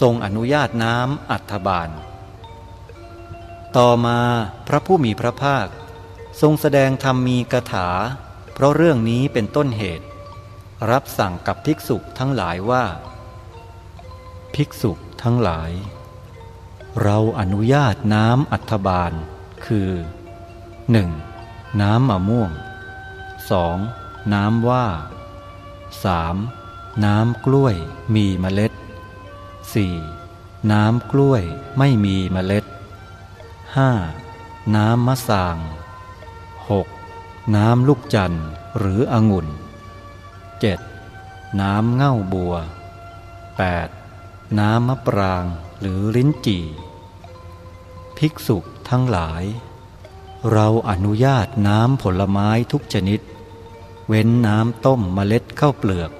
ทรงอนุญาตน้ำอัฐบาล ต่อมาพระผู้มีพระภาค ทรงแสดงธรรมมีกถา เพราะเรื่องนี้เป็นต้นเหตุ รับสั่งกับภิกษุทั้งหลายว่า ภิกษุทั้งหลาย เราอนุญาตน้ำอัฐบาล คือ 1. น้ำมะม่วง 2. น้ำว่า 3. น้ำกล้วยมีเมล็ด 4. น้ำกล้วยไม่มีเมล็ด 5. น้ำมะสาง 6. น้ำลูกจันทร์หรือองุ่น 7. น้ำเง่าบัว 8. น้ำมะปรางหรือลิ้นจี่ ภิกษุทั้งหลาย เราอนุญาตน้ำผลไม้ทุกชนิด เว้นน้ำต้มเมล็ดข้าวเปลือก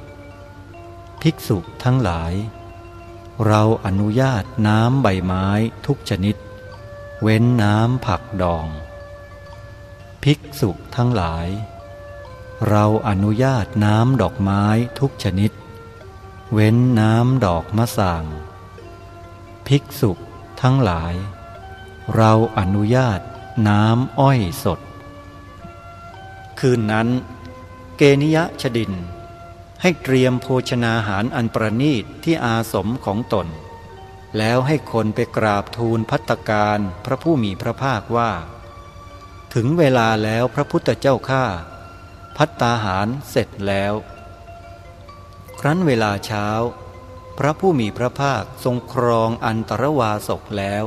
ภิกษุทั้งหลาย เราอนุญาตน้ำใบไม้ทุกชนิด เว้นน้ำผักดอง ภิกษุทั้งหลาย เราอนุญาตน้ำดอกไม้ทุกชนิด เว้นน้ำดอกมะสางภิกษุทั้งหลาย เราอนุญาตน้ำอ้อยสด คืนนั้น เกนิยะชดิน ให้เตรียมโภชนาหารอันประนีตที่อาสมของตน แล้วให้คนไปกราบทูลพัตการพระผู้มีพระภาคว่า ถึงเวลาแล้วพระพุทธเจ้าข้าพัตตาหารเสร็จแล้ว ครั้นเวลาเช้า พระผู้มีพระภาคทรงครองอันตรวาสกแล้ว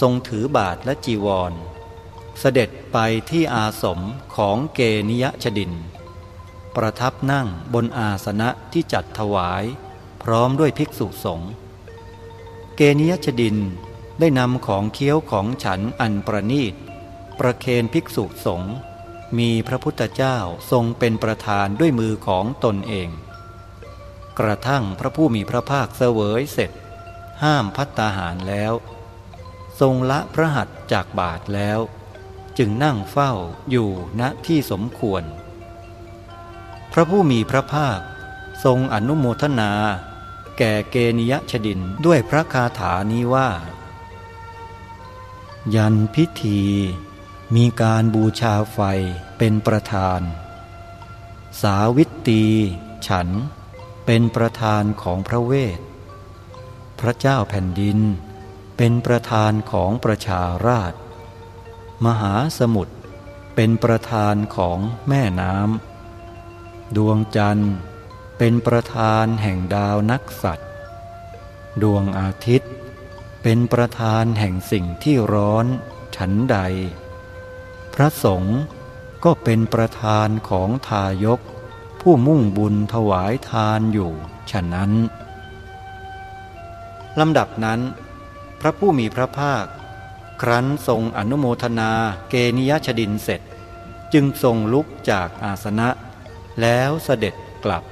ทรงถือบาทและจีวร เสด็จไปที่อาสมของเกนิยชดิน ประทับนั่งบนอาสนะที่จัดถวาย พร้อมด้วยภิกษุสงฆ์เกนิยชดินได้นำของเคี้ยวของฉันอันประนีต ประเคนภิกษุสงฆ์มีพระพุทธเจ้าทรงเป็นประธานด้วยมือของตนเอง กระทั่งพระผู้มีพระภาคเสวยเสร็จ ห้ามพัตตาหารแล้ว ทรงละพระหัตถ์จากบาทแล้ว จึงนั่งเฝ้าอยู่ณที่สมควร ระผู้มีพระภาค ทรงอนุโมทนา แก่เกนิยชดินด้วยพระคาถานี้ว่า ยันพิธี มีการบูชาไฟเป็นประธาน สาวิตตีฉัน เป็นประธานของพระเวท พระเจ้าแผ่นดิน เป็นประธานของประชาราช มหาสมุทรเป็นประธานของแม่น้ำ ดวงจันทร์เป็นประธานแห่งดาวนักสัตว์ ดวงอาทิตย์ เป็นประธานแห่งสิ่งที่ร้อนฉันใด พระสงฆ์ก็เป็นประธานของทายก ผู้มุ่งบุญถวายทานอยู่ฉะนั้นลำดับนั้น พระผู้มีพระภาค ครั้นทรงอนุโมทนาเกนิยชดินเสร็จ จึงทรงลุกจากอาสนะ แล้วเสด็จกลับ